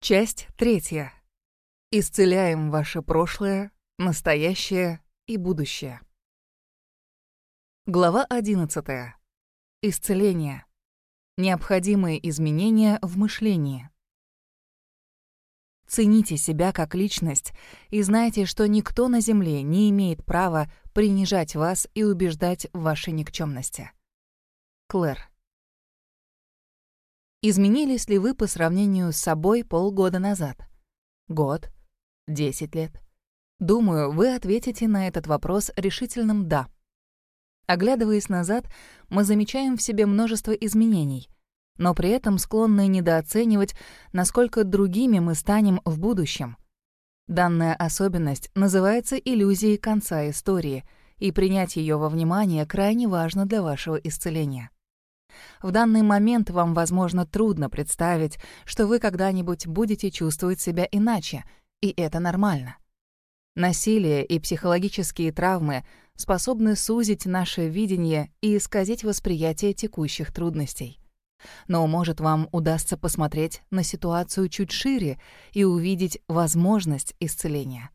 Часть третья. Исцеляем ваше прошлое, настоящее и будущее. Глава 11. Исцеление. Необходимые изменения в мышлении. Цените себя как личность и знайте, что никто на Земле не имеет права принижать вас и убеждать в вашей никчемности. Клэр. Изменились ли вы по сравнению с собой полгода назад? Год? Десять лет? Думаю, вы ответите на этот вопрос решительным «да». Оглядываясь назад, мы замечаем в себе множество изменений, но при этом склонны недооценивать, насколько другими мы станем в будущем. Данная особенность называется иллюзией конца истории, и принять ее во внимание крайне важно для вашего исцеления. В данный момент вам, возможно, трудно представить, что вы когда-нибудь будете чувствовать себя иначе, и это нормально. Насилие и психологические травмы способны сузить наше видение и исказить восприятие текущих трудностей. Но, может, вам удастся посмотреть на ситуацию чуть шире и увидеть возможность исцеления.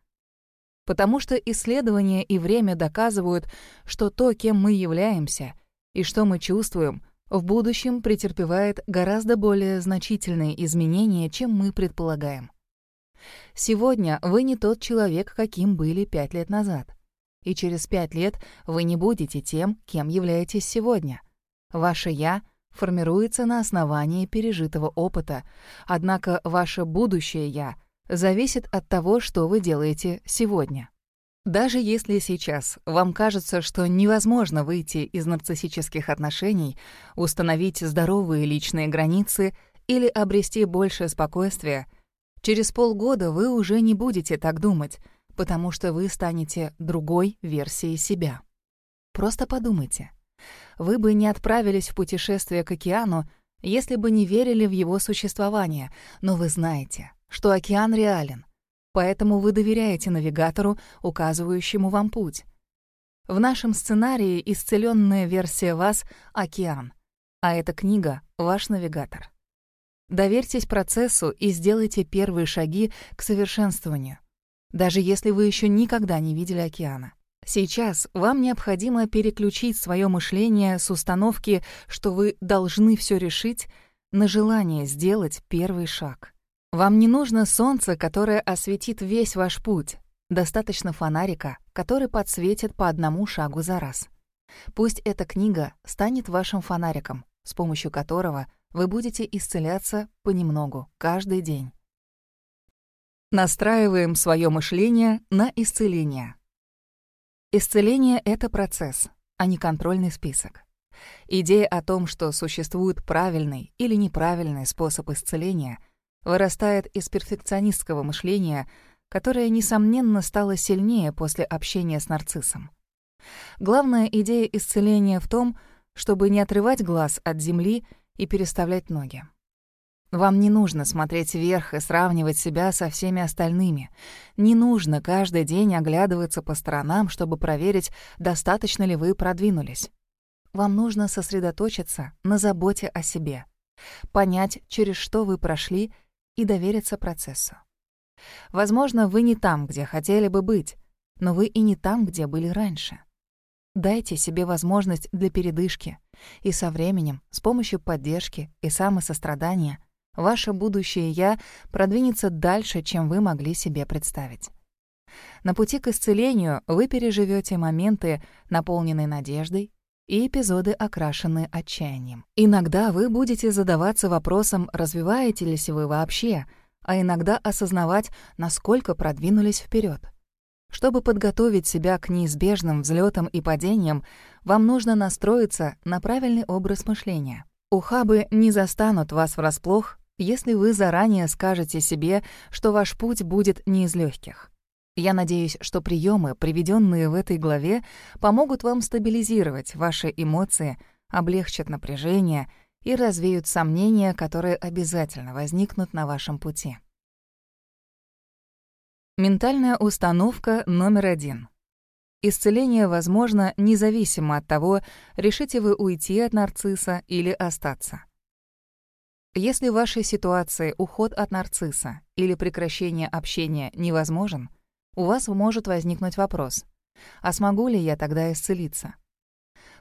Потому что исследования и время доказывают, что то, кем мы являемся и что мы чувствуем, в будущем претерпевает гораздо более значительные изменения, чем мы предполагаем. Сегодня вы не тот человек, каким были пять лет назад и через пять лет вы не будете тем, кем являетесь сегодня. Ваше «я» формируется на основании пережитого опыта, однако ваше будущее «я» зависит от того, что вы делаете сегодня. Даже если сейчас вам кажется, что невозможно выйти из нарциссических отношений, установить здоровые личные границы или обрести большее спокойствие, через полгода вы уже не будете так думать — потому что вы станете другой версией себя. Просто подумайте. Вы бы не отправились в путешествие к океану, если бы не верили в его существование, но вы знаете, что океан реален, поэтому вы доверяете навигатору, указывающему вам путь. В нашем сценарии исцеленная версия вас — океан, а эта книга — ваш навигатор. Доверьтесь процессу и сделайте первые шаги к совершенствованию даже если вы еще никогда не видели океана. Сейчас вам необходимо переключить свое мышление с установки, что вы должны все решить, на желание сделать первый шаг. Вам не нужно солнце, которое осветит весь ваш путь. Достаточно фонарика, который подсветит по одному шагу за раз. Пусть эта книга станет вашим фонариком, с помощью которого вы будете исцеляться понемногу, каждый день. Настраиваем свое мышление на исцеление. Исцеление — это процесс, а не контрольный список. Идея о том, что существует правильный или неправильный способ исцеления, вырастает из перфекционистского мышления, которое, несомненно, стало сильнее после общения с нарциссом. Главная идея исцеления в том, чтобы не отрывать глаз от земли и переставлять ноги. Вам не нужно смотреть вверх и сравнивать себя со всеми остальными. Не нужно каждый день оглядываться по сторонам, чтобы проверить, достаточно ли вы продвинулись. Вам нужно сосредоточиться на заботе о себе, понять, через что вы прошли, и довериться процессу. Возможно, вы не там, где хотели бы быть, но вы и не там, где были раньше. Дайте себе возможность для передышки, и со временем, с помощью поддержки и самосострадания — Ваше будущее «я» продвинется дальше, чем вы могли себе представить. На пути к исцелению вы переживете моменты, наполненные надеждой, и эпизоды, окрашенные отчаянием. Иногда вы будете задаваться вопросом, развиваете ли вы вообще, а иногда осознавать, насколько продвинулись вперед. Чтобы подготовить себя к неизбежным взлетам и падениям, вам нужно настроиться на правильный образ мышления. Ухабы не застанут вас врасплох если вы заранее скажете себе, что ваш путь будет не из легких. Я надеюсь, что приемы, приведенные в этой главе, помогут вам стабилизировать ваши эмоции, облегчат напряжение и развеют сомнения, которые обязательно возникнут на вашем пути. Ментальная установка номер один. Исцеление возможно независимо от того, решите вы уйти от нарцисса или остаться. Если в вашей ситуации уход от нарцисса или прекращение общения невозможен, у вас может возникнуть вопрос, а смогу ли я тогда исцелиться?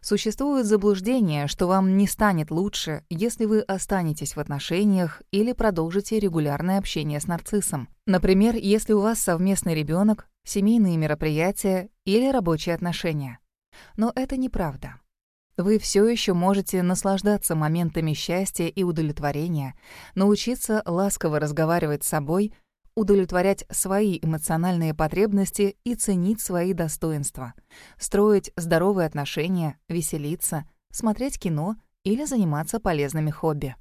Существует заблуждение, что вам не станет лучше, если вы останетесь в отношениях или продолжите регулярное общение с нарциссом. Например, если у вас совместный ребенок, семейные мероприятия или рабочие отношения. Но это неправда. Вы все еще можете наслаждаться моментами счастья и удовлетворения, научиться ласково разговаривать с собой, удовлетворять свои эмоциональные потребности и ценить свои достоинства, строить здоровые отношения, веселиться, смотреть кино или заниматься полезными хобби.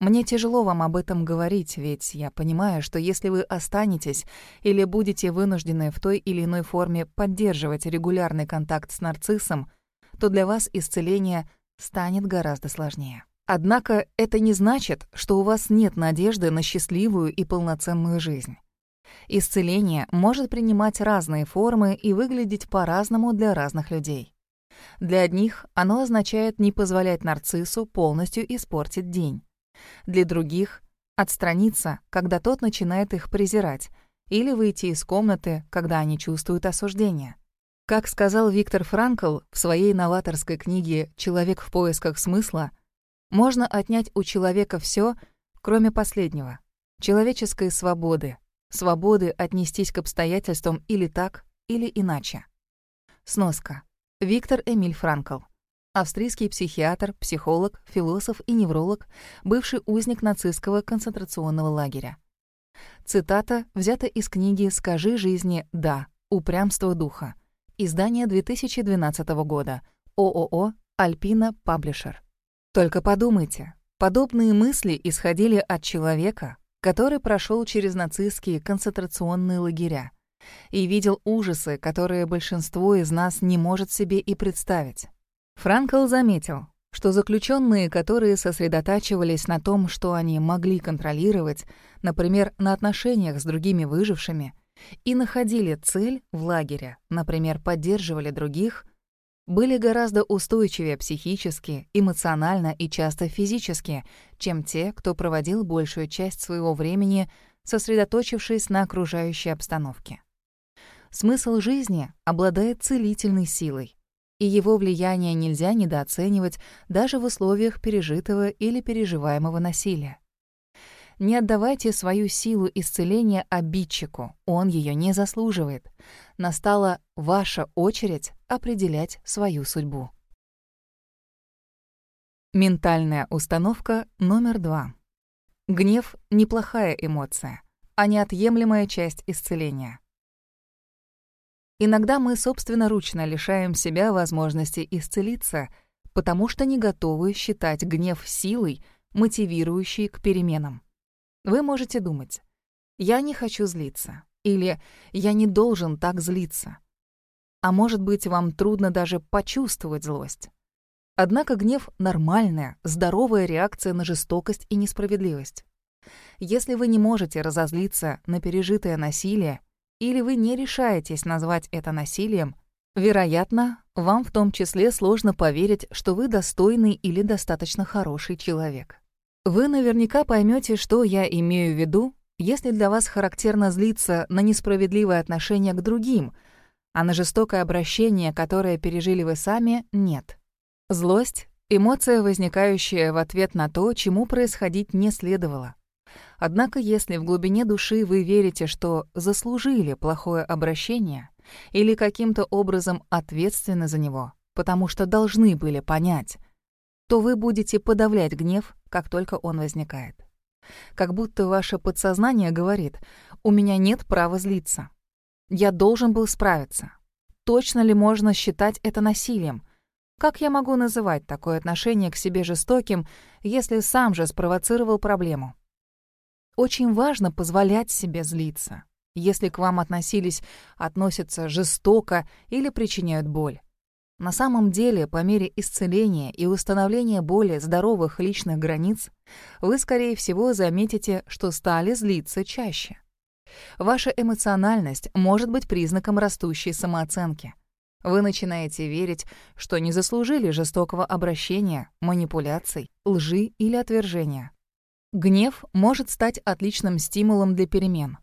Мне тяжело вам об этом говорить, ведь я понимаю, что если вы останетесь или будете вынуждены в той или иной форме поддерживать регулярный контакт с нарциссом, то для вас исцеление станет гораздо сложнее. Однако это не значит, что у вас нет надежды на счастливую и полноценную жизнь. Исцеление может принимать разные формы и выглядеть по-разному для разных людей. Для одних оно означает не позволять нарциссу полностью испортить день. Для других — отстраниться, когда тот начинает их презирать, или выйти из комнаты, когда они чувствуют осуждение. Как сказал Виктор Франкл в своей новаторской книге «Человек в поисках смысла», можно отнять у человека все, кроме последнего — человеческой свободы, свободы отнестись к обстоятельствам или так, или иначе. Сноска. Виктор Эмиль Франкл. Австрийский психиатр, психолог, философ и невролог, бывший узник нацистского концентрационного лагеря. Цитата взята из книги «Скажи жизни «да. Упрямство духа». Издание 2012 года. ООО «Альпина Паблишер». Только подумайте, подобные мысли исходили от человека, который прошел через нацистские концентрационные лагеря и видел ужасы, которые большинство из нас не может себе и представить. Франкл заметил, что заключенные, которые сосредотачивались на том, что они могли контролировать, например, на отношениях с другими выжившими, и находили цель в лагере, например, поддерживали других, были гораздо устойчивее психически, эмоционально и часто физически, чем те, кто проводил большую часть своего времени, сосредоточившись на окружающей обстановке. Смысл жизни обладает целительной силой, и его влияние нельзя недооценивать даже в условиях пережитого или переживаемого насилия. Не отдавайте свою силу исцеления обидчику, он ее не заслуживает. Настала ваша очередь определять свою судьбу. Ментальная установка номер два. Гнев — неплохая эмоция, а неотъемлемая часть исцеления. Иногда мы собственноручно лишаем себя возможности исцелиться, потому что не готовы считать гнев силой, мотивирующей к переменам. Вы можете думать, «Я не хочу злиться» или «Я не должен так злиться». А может быть, вам трудно даже почувствовать злость. Однако гнев — нормальная, здоровая реакция на жестокость и несправедливость. Если вы не можете разозлиться на пережитое насилие, или вы не решаетесь назвать это насилием, вероятно, вам в том числе сложно поверить, что вы достойный или достаточно хороший человек. Вы наверняка поймете, что я имею в виду, если для вас характерно злиться на несправедливое отношение к другим, а на жестокое обращение, которое пережили вы сами, нет. Злость — эмоция, возникающая в ответ на то, чему происходить не следовало. Однако если в глубине души вы верите, что заслужили плохое обращение или каким-то образом ответственны за него, потому что должны были понять, то вы будете подавлять гнев, как только он возникает. Как будто ваше подсознание говорит «У меня нет права злиться. Я должен был справиться. Точно ли можно считать это насилием? Как я могу называть такое отношение к себе жестоким, если сам же спровоцировал проблему?» Очень важно позволять себе злиться, если к вам относились, относятся жестоко или причиняют боль. На самом деле, по мере исцеления и установления более здоровых личных границ, вы, скорее всего, заметите, что стали злиться чаще. Ваша эмоциональность может быть признаком растущей самооценки. Вы начинаете верить, что не заслужили жестокого обращения, манипуляций, лжи или отвержения. Гнев может стать отличным стимулом для перемен.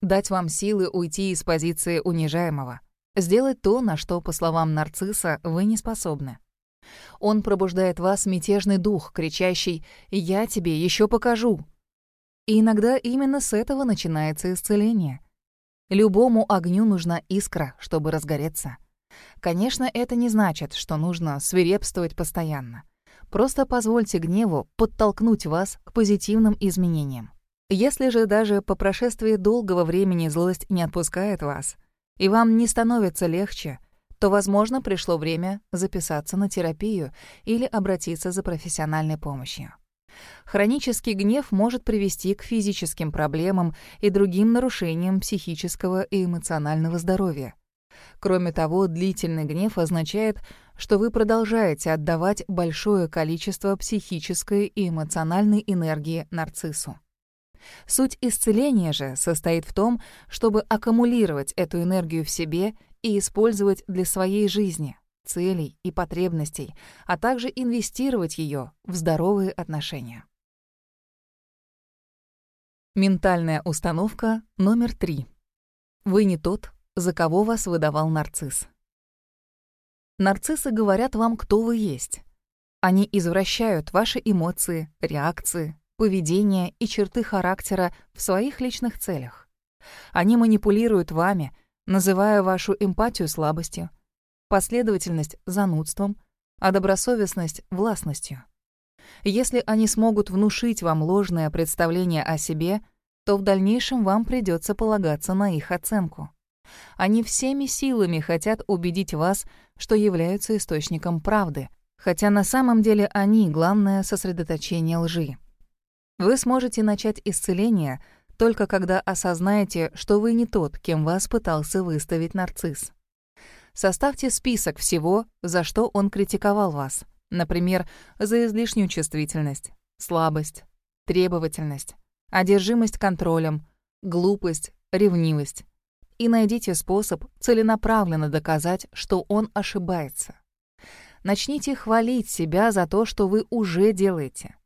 Дать вам силы уйти из позиции унижаемого. Сделать то, на что, по словам нарцисса, вы не способны. Он пробуждает вас мятежный дух, кричащий «Я тебе еще покажу!». И иногда именно с этого начинается исцеление. Любому огню нужна искра, чтобы разгореться. Конечно, это не значит, что нужно свирепствовать постоянно. Просто позвольте гневу подтолкнуть вас к позитивным изменениям. Если же даже по прошествии долгого времени злость не отпускает вас, и вам не становится легче, то, возможно, пришло время записаться на терапию или обратиться за профессиональной помощью. Хронический гнев может привести к физическим проблемам и другим нарушениям психического и эмоционального здоровья. Кроме того, длительный гнев означает, что вы продолжаете отдавать большое количество психической и эмоциональной энергии нарциссу. Суть исцеления же состоит в том, чтобы аккумулировать эту энергию в себе и использовать для своей жизни, целей и потребностей, а также инвестировать ее в здоровые отношения. Ментальная установка номер три. Вы не тот, за кого вас выдавал нарцисс. Нарциссы говорят вам, кто вы есть. Они извращают ваши эмоции, реакции, поведение и черты характера в своих личных целях. Они манипулируют вами, называя вашу эмпатию слабостью, последовательность — занудством, а добросовестность — властностью. Если они смогут внушить вам ложное представление о себе, то в дальнейшем вам придется полагаться на их оценку. Они всеми силами хотят убедить вас, что являются источником правды, хотя на самом деле они — главное сосредоточение лжи. Вы сможете начать исцеление только когда осознаете, что вы не тот, кем вас пытался выставить нарцисс. Составьте список всего, за что он критиковал вас. Например, за излишнюю чувствительность, слабость, требовательность, одержимость контролем, глупость, ревнивость и найдите способ целенаправленно доказать, что он ошибается. Начните хвалить себя за то, что вы уже делаете.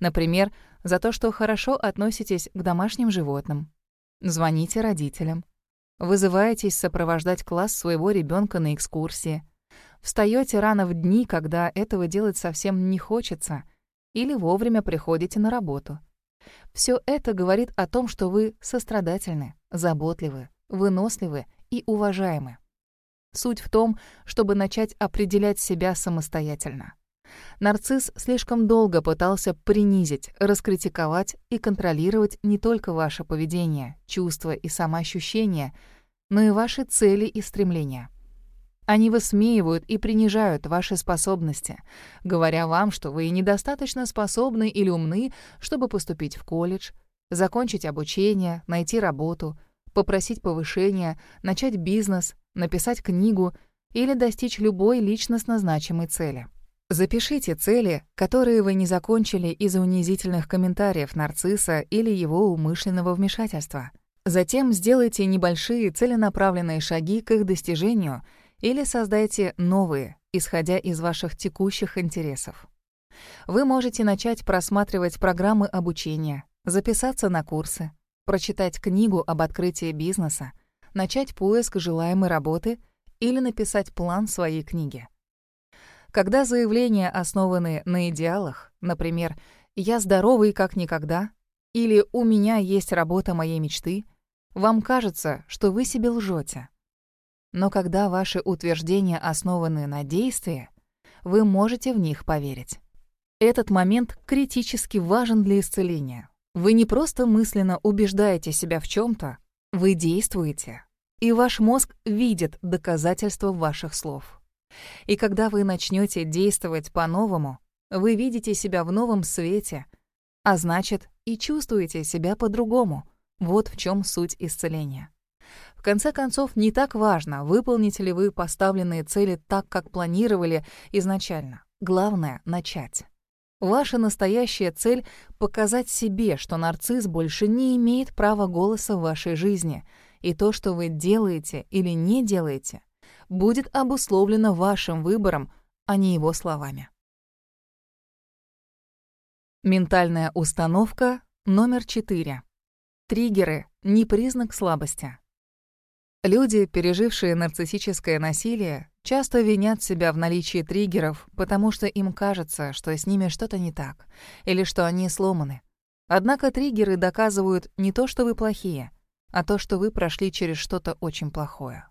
Например, за то, что хорошо относитесь к домашним животным. Звоните родителям. Вызываетесь сопровождать класс своего ребенка на экскурсии. Встаете рано в дни, когда этого делать совсем не хочется, или вовремя приходите на работу. Все это говорит о том, что вы сострадательны, заботливы, выносливы и уважаемы. Суть в том, чтобы начать определять себя самостоятельно. Нарцисс слишком долго пытался принизить, раскритиковать и контролировать не только ваше поведение, чувства и самоощущения, но и ваши цели и стремления. Они высмеивают и принижают ваши способности, говоря вам, что вы недостаточно способны или умны, чтобы поступить в колледж, закончить обучение, найти работу — попросить повышения, начать бизнес, написать книгу или достичь любой личностно значимой цели. Запишите цели, которые вы не закончили из-за унизительных комментариев нарцисса или его умышленного вмешательства. Затем сделайте небольшие целенаправленные шаги к их достижению или создайте новые, исходя из ваших текущих интересов. Вы можете начать просматривать программы обучения, записаться на курсы, прочитать книгу об открытии бизнеса, начать поиск желаемой работы или написать план своей книги. Когда заявления основаны на идеалах, например, «я здоровый как никогда» или «у меня есть работа моей мечты», вам кажется, что вы себе лжете. Но когда ваши утверждения основаны на действии, вы можете в них поверить. Этот момент критически важен для исцеления, вы не просто мысленно убеждаете себя в чем-то, вы действуете, и ваш мозг видит доказательства ваших слов. И когда вы начнете действовать по-новому, вы видите себя в новом свете, а значит, и чувствуете себя по-другому. Вот в чем суть исцеления. В конце концов, не так важно, выполните ли вы поставленные цели так, как планировали изначально. Главное — начать. Ваша настоящая цель — показать себе, что нарцисс больше не имеет права голоса в вашей жизни, и то, что вы делаете или не делаете, будет обусловлено вашим выбором, а не его словами. Ментальная установка Номер 4. Триггеры — не признак слабости. Люди, пережившие нарциссическое насилие, часто винят себя в наличии триггеров, потому что им кажется, что с ними что-то не так, или что они сломаны. Однако триггеры доказывают не то, что вы плохие, а то, что вы прошли через что-то очень плохое.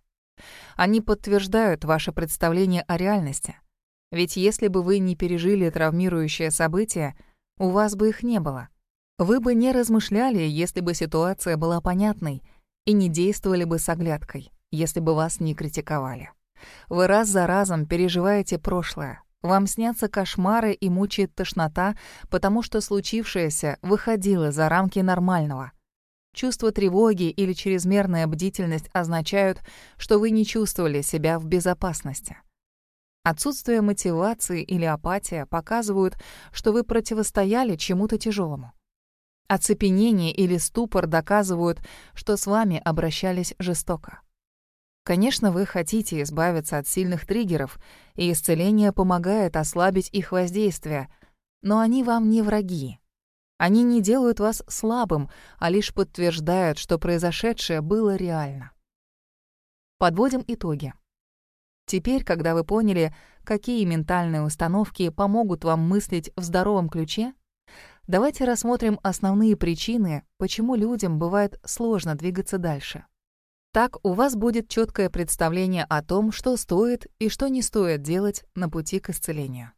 Они подтверждают ваше представление о реальности. Ведь если бы вы не пережили травмирующее событие, у вас бы их не было — вы бы не размышляли, если бы ситуация была понятной, и не действовали бы с оглядкой, если бы вас не критиковали. Вы раз за разом переживаете прошлое. Вам снятся кошмары и мучает тошнота, потому что случившееся выходило за рамки нормального. Чувство тревоги или чрезмерная бдительность означают, что вы не чувствовали себя в безопасности. Отсутствие мотивации или апатия показывают, что вы противостояли чему-то тяжелому. Оцепенение или ступор доказывают, что с вами обращались жестоко. Конечно, вы хотите избавиться от сильных триггеров, и исцеление помогает ослабить их воздействие, но они вам не враги. Они не делают вас слабым, а лишь подтверждают, что произошедшее было реально. Подводим итоги. Теперь, когда вы поняли, какие ментальные установки помогут вам мыслить в здоровом ключе, Давайте рассмотрим основные причины, почему людям бывает сложно двигаться дальше. Так у вас будет четкое представление о том, что стоит и что не стоит делать на пути к исцелению.